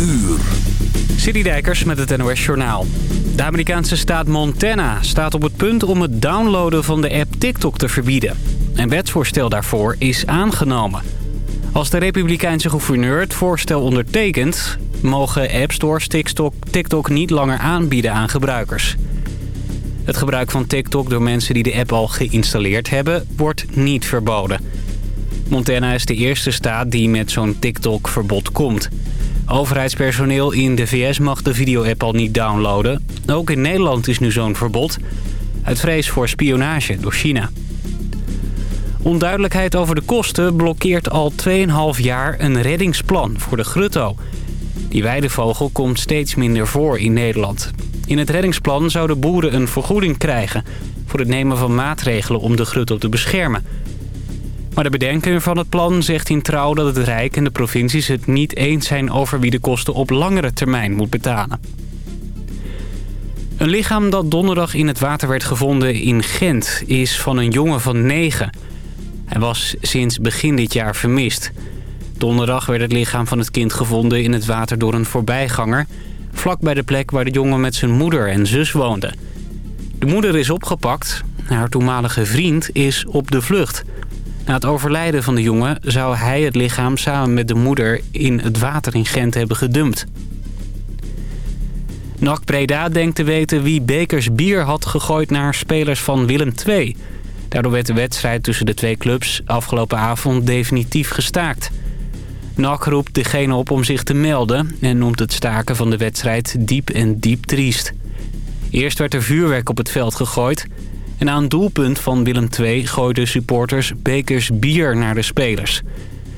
uur. Citydijkers met het NOS Journaal. De Amerikaanse staat Montana staat op het punt om het downloaden van de app TikTok te verbieden. Een wetsvoorstel daarvoor is aangenomen. Als de republikeinse gouverneur het voorstel ondertekent... mogen appstores TikTok, TikTok niet langer aanbieden aan gebruikers. Het gebruik van TikTok door mensen die de app al geïnstalleerd hebben... wordt niet verboden. Montana is de eerste staat die met zo'n TikTok-verbod komt. Overheidspersoneel in de VS mag de video-app al niet downloaden. Ook in Nederland is nu zo'n verbod. Uit vrees voor spionage door China. Onduidelijkheid over de kosten blokkeert al 2,5 jaar een reddingsplan voor de grutto. Die weidevogel komt steeds minder voor in Nederland. In het reddingsplan zouden boeren een vergoeding krijgen... voor het nemen van maatregelen om de grutto te beschermen. Maar de bedenker van het plan zegt in trouw dat het Rijk en de provincies het niet eens zijn... over wie de kosten op langere termijn moet betalen. Een lichaam dat donderdag in het water werd gevonden in Gent is van een jongen van 9. Hij was sinds begin dit jaar vermist. Donderdag werd het lichaam van het kind gevonden in het water door een voorbijganger... vlak bij de plek waar de jongen met zijn moeder en zus woonde. De moeder is opgepakt. Haar toenmalige vriend is op de vlucht. Na het overlijden van de jongen zou hij het lichaam samen met de moeder in het water in Gent hebben gedumpt. NAC Breda denkt te weten wie bekers bier had gegooid naar spelers van Willem II. Daardoor werd de wedstrijd tussen de twee clubs afgelopen avond definitief gestaakt. NAC roept degene op om zich te melden en noemt het staken van de wedstrijd diep en diep triest. Eerst werd er vuurwerk op het veld gegooid... en aan een doelpunt van Willem II gooiden supporters bekers bier naar de spelers.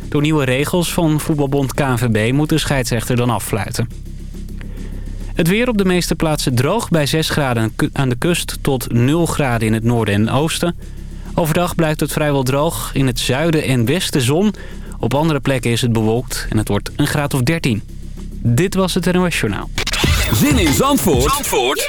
Door nieuwe regels van voetbalbond KNVB moet de scheidsrechter dan affluiten. Het weer op de meeste plaatsen droog bij 6 graden aan de kust tot 0 graden in het noorden en oosten. Overdag blijft het vrijwel droog. In het zuiden en westen zon. Op andere plekken is het bewolkt en het wordt een graad of 13. Dit was het NOS Journaal. Zin in Zandvoort, Zandvoort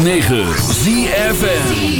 106.9 ZFN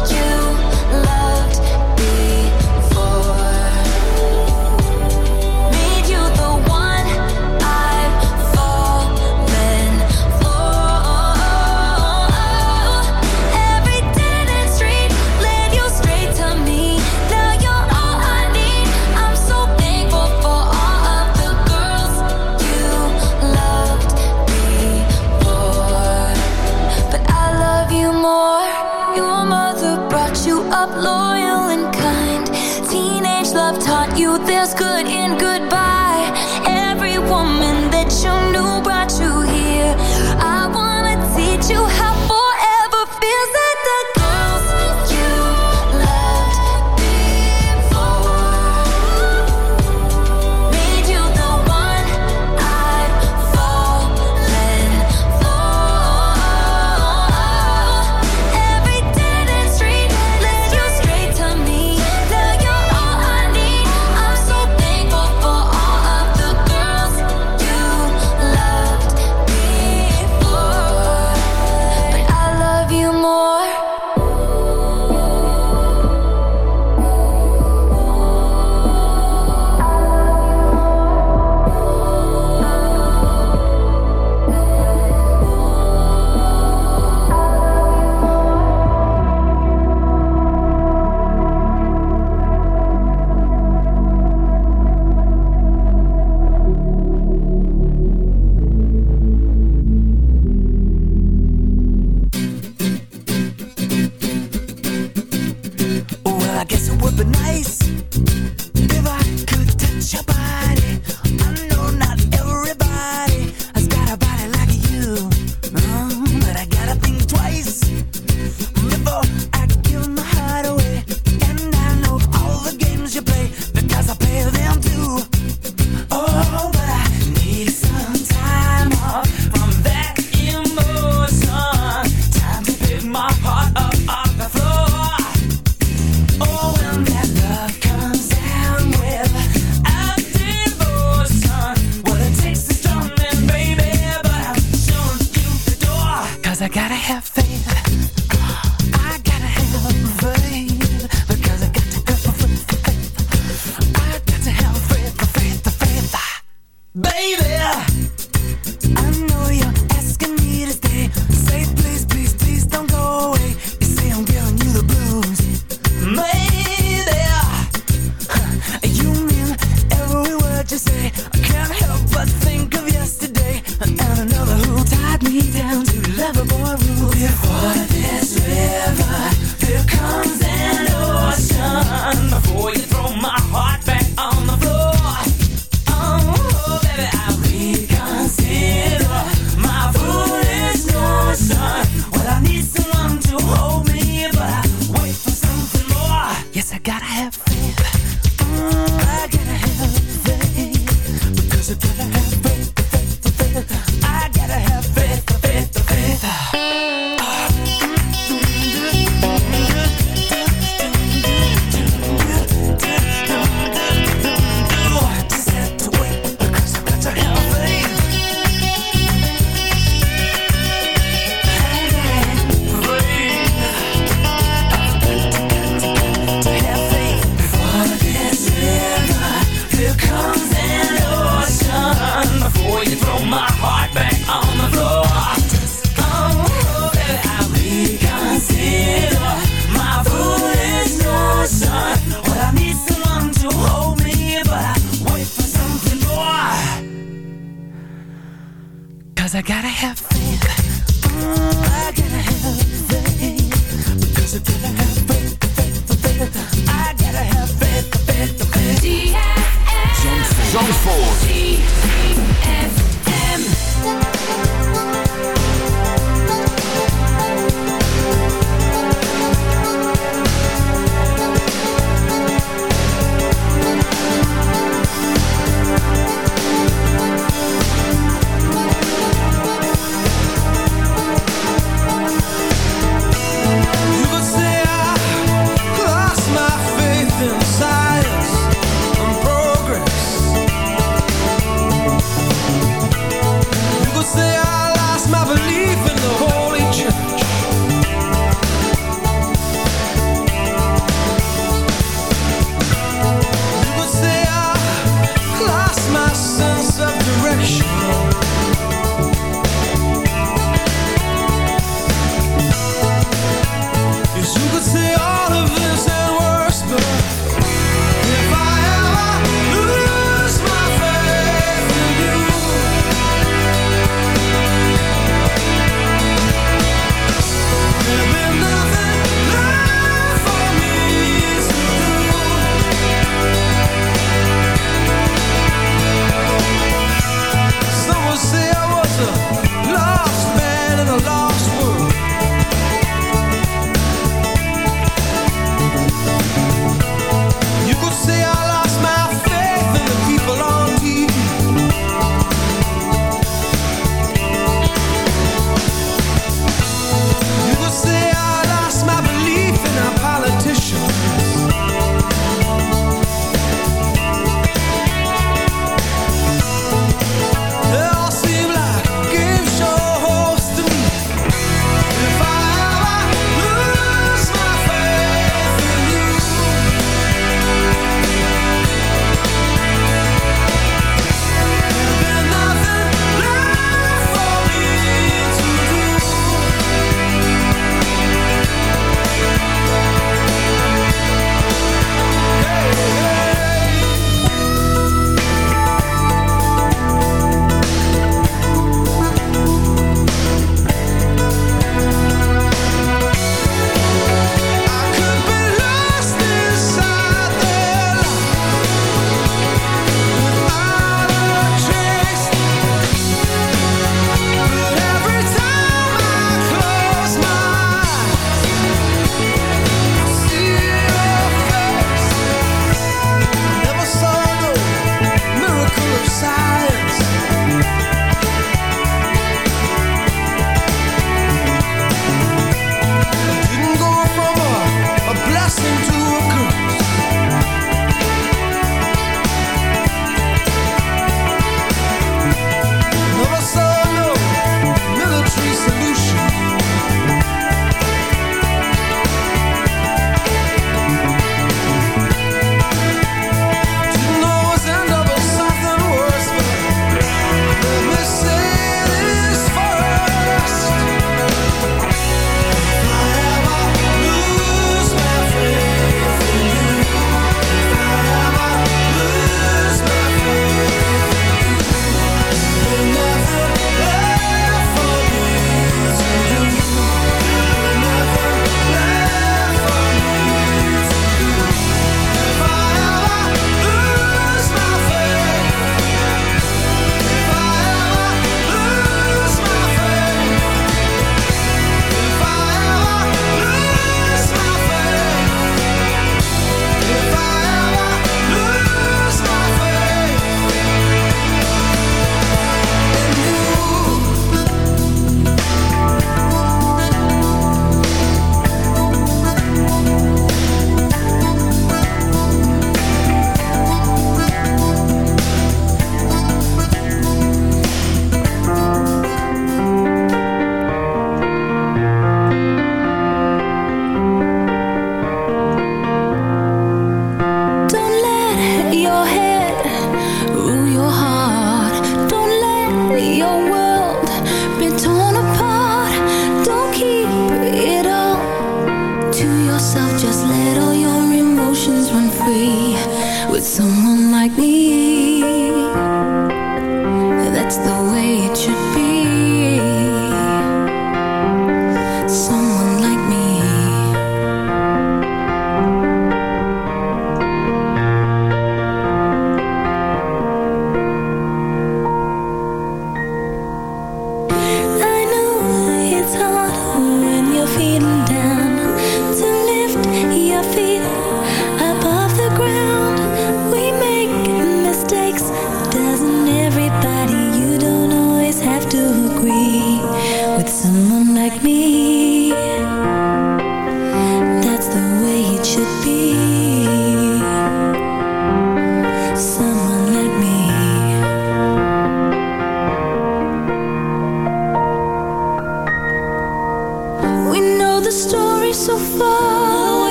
never more room. We'll be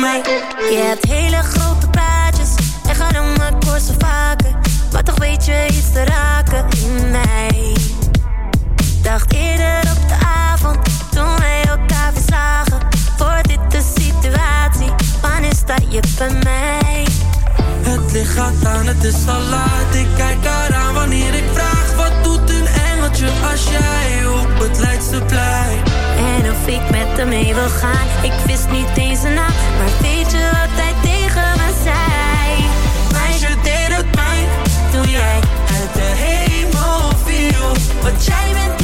mij. Je hebt hele grote praatjes en gaan om maar voor zo vaker. Maar toch weet je iets te raken in mij. Dacht eerder op de avond toen wij elkaar verzagen. Voor dit de situatie, wanneer sta je bij mij? Het licht gaat aan, het is al laat. Ik kijk eraan wanneer ik vraag: wat doet een engeltje als jij op het Leidseplein? of ik met hem mee wil gaan. Ik wist niet deze naam, maar weet je wat hij tegen me zei? Meisje, deed het mij, doe jij uit de hemel viel. Wat jij bent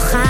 gaan.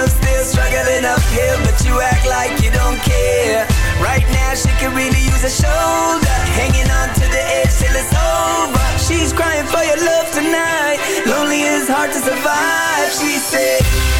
Love, still struggling uphill, but you act like you don't care. Right now, she could really use a shoulder, hanging on to the edge till it's over. She's crying for your love tonight. Lonely is hard to survive, she said.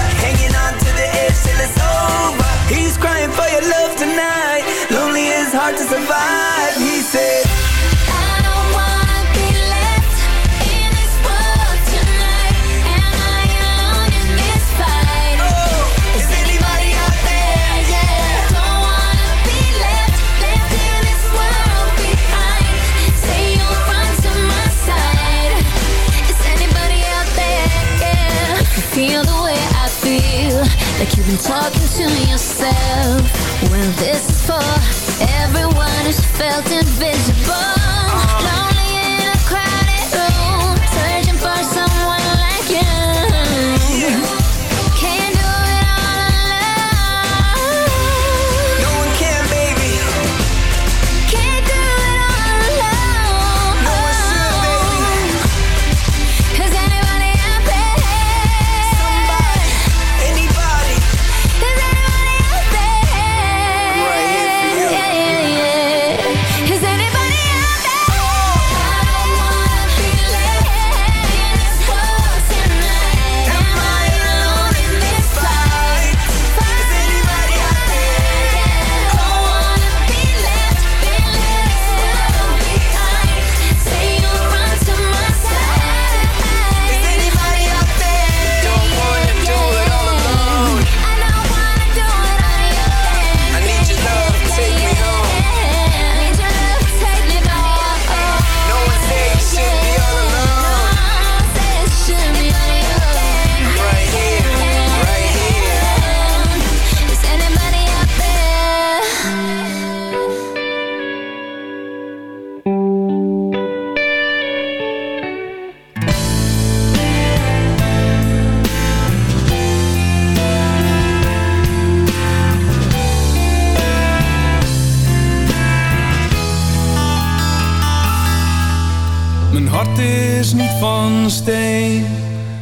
Yeah, if you feel the way I feel, like you've been talking to yourself. Well, this is for everyone who's felt invisible, uh-huh. lonely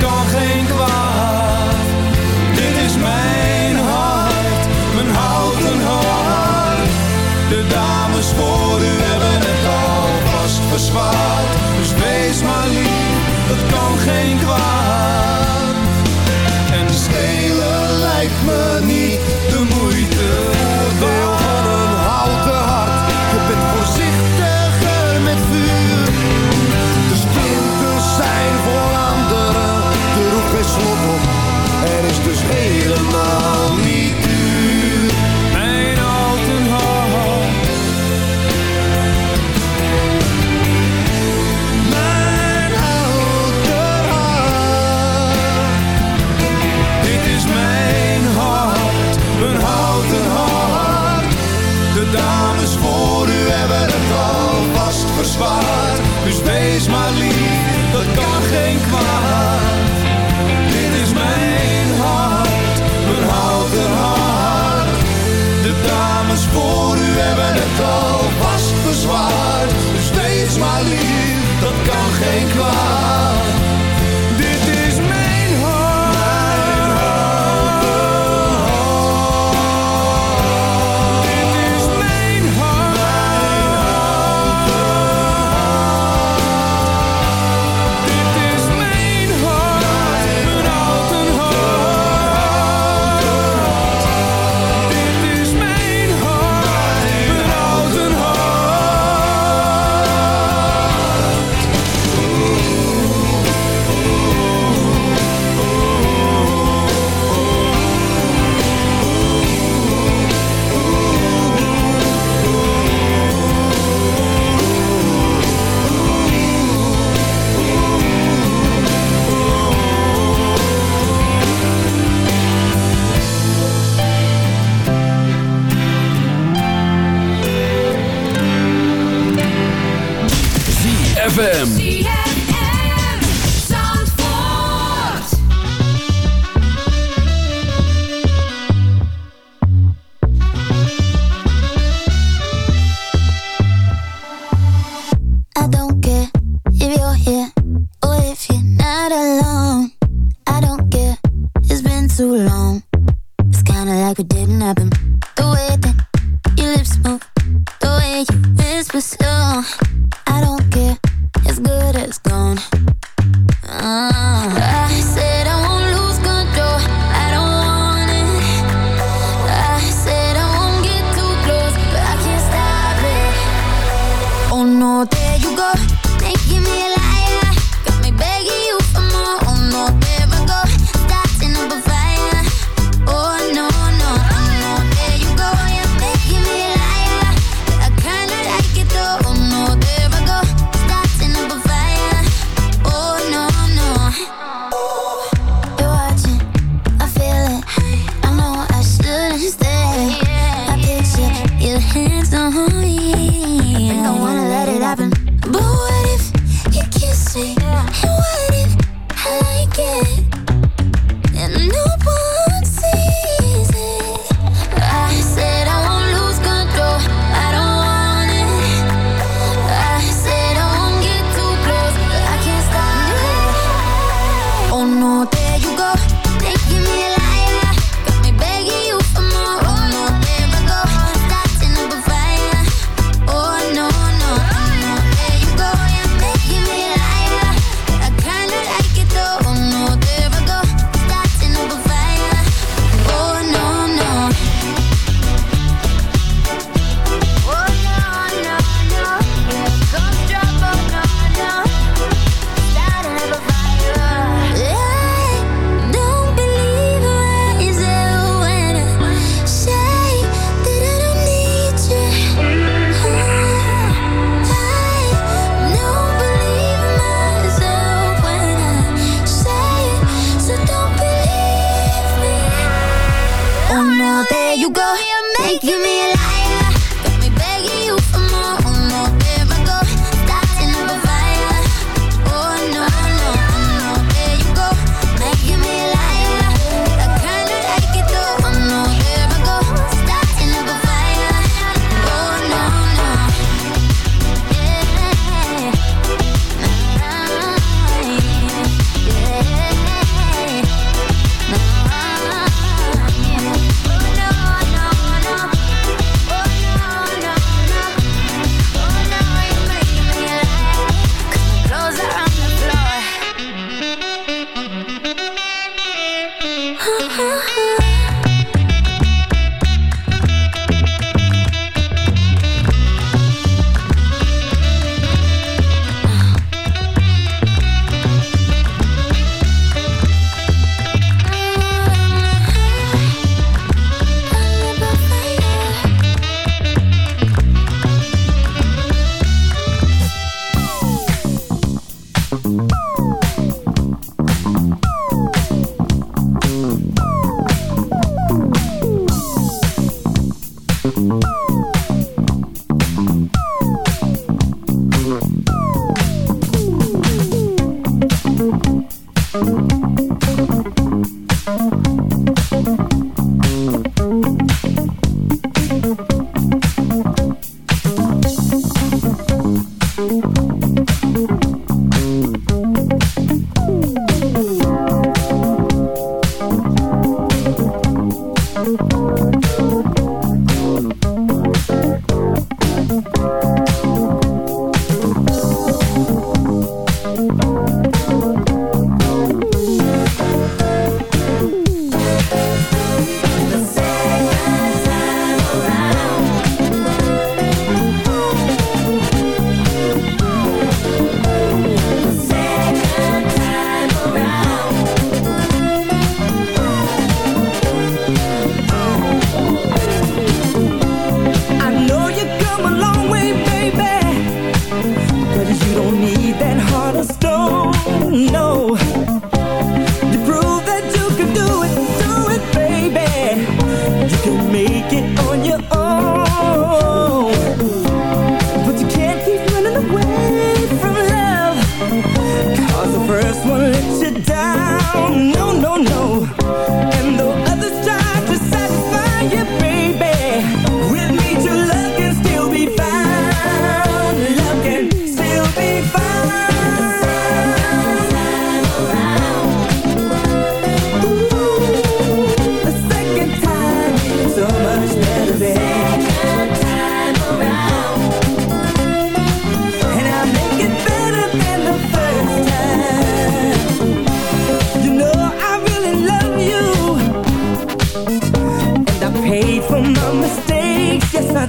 kan geen kwaad.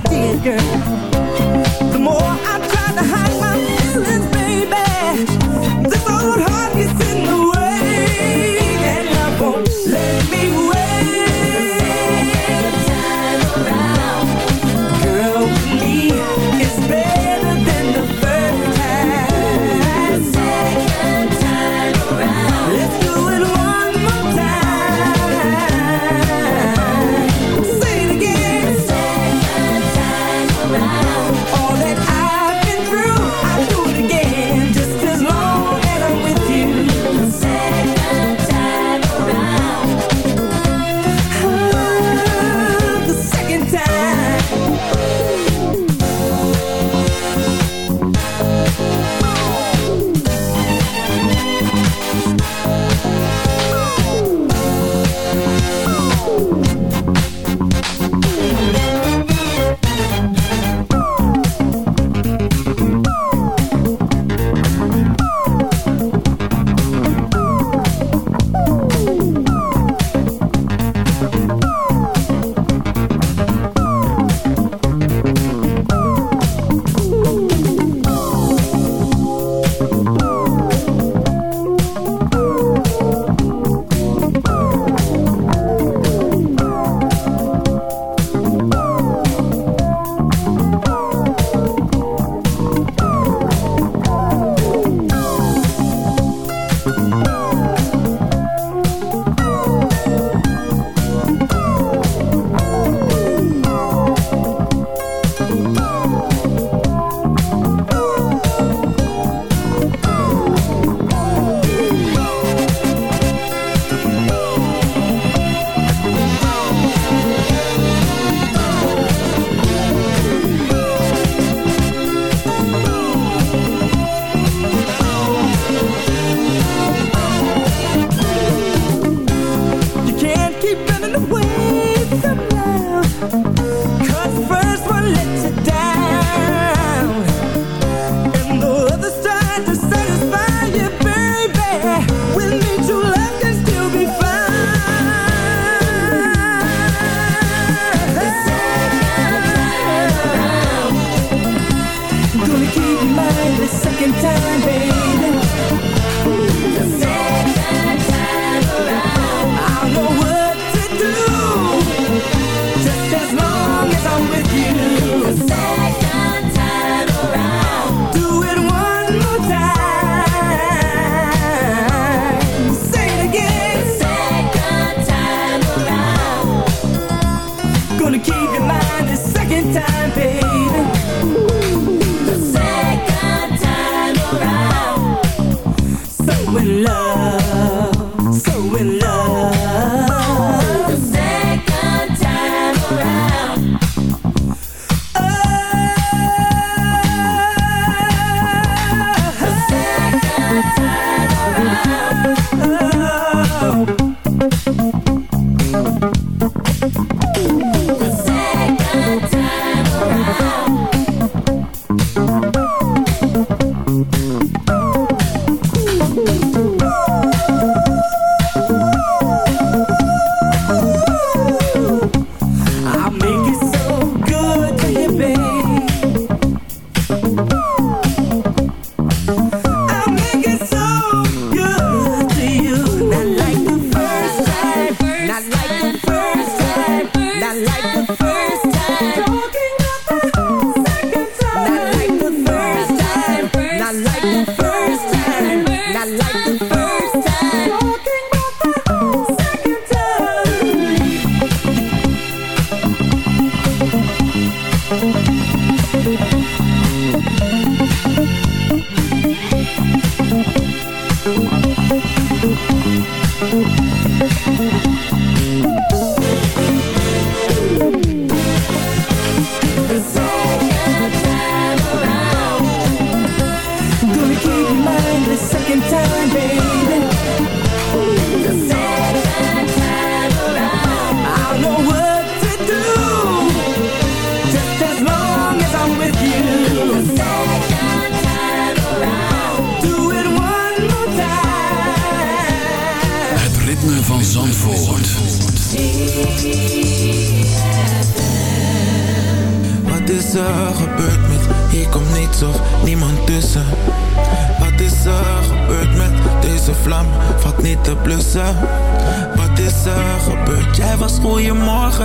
Niet zo'n pijn. like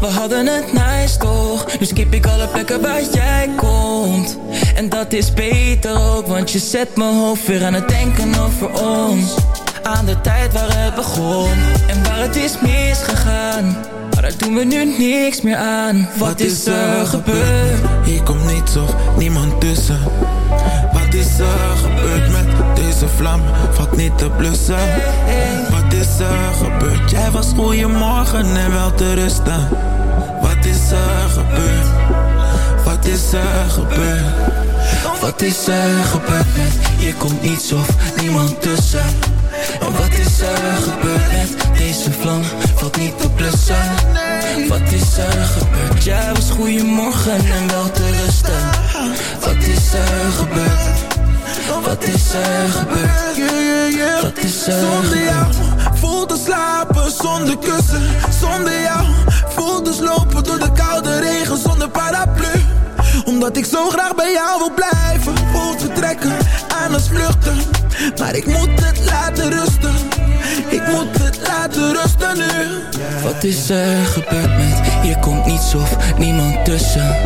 We hadden het nice toch? Nu skip ik alle plekken waar jij komt. En dat is beter ook Want je zet mijn hoofd weer aan het denken over ons. Aan de tijd waar het begon En waar het is misgegaan. Maar daar doen we nu niks meer aan. Wat is er gebeurd? Hier komt niets of niemand tussen. Wat is er gebeurd met deze vlam? Valt niet te blussen. Wat is er gebeurd? Jij was goeiemorgen en wel te rusten is er gebeurd? Wat is er gebeurd met hier komt niets of niemand tussen. En wat is er gebeurd met deze vlam? Valt niet te blussen. Wat is er gebeurd? Jij was goeiemorgen en wel te rusten. Wat is er gebeurd? Wat is er gebeurd? Wat is er Zonder jou voel te slapen zonder kussen. Zonder jou voel te slopen door de koude regen zonder paraplu Omdat ik zo graag bij jou wil blijven. Voel vertrekken aan het vluchten. Maar ik moet het laten rusten. Ik moet het laten rusten nu. Wat is er gebeurd met hier komt niets of niemand tussen?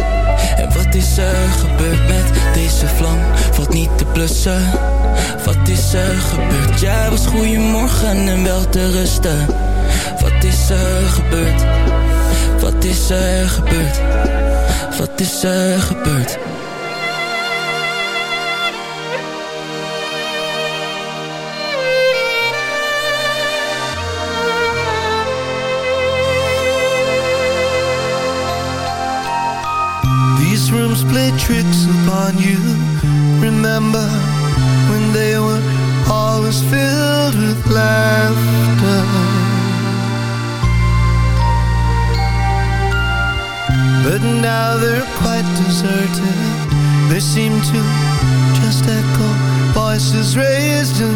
En wat is er gebeurd met deze vlam? Valt niet te blussen. Wat is er gebeurd? Jij was goeiemorgen en wel te rusten. Wat is er gebeurd Wat is er gebeurd Wat is er gebeurd These rooms play tricks upon you. Remember seem to just echo voices raised in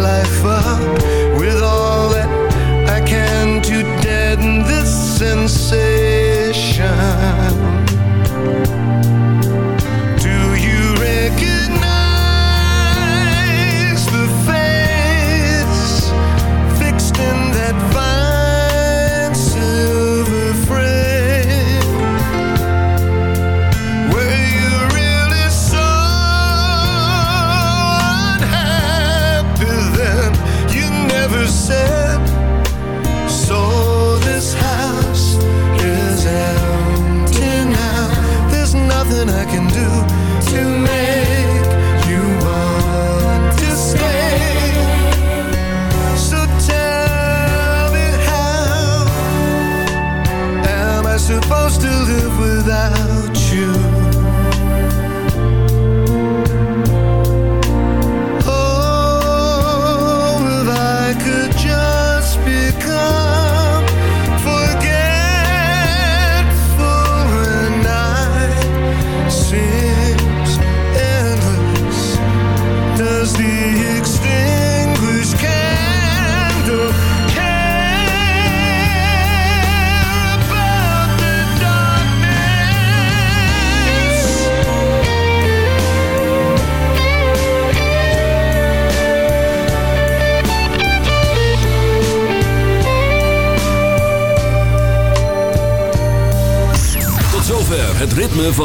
life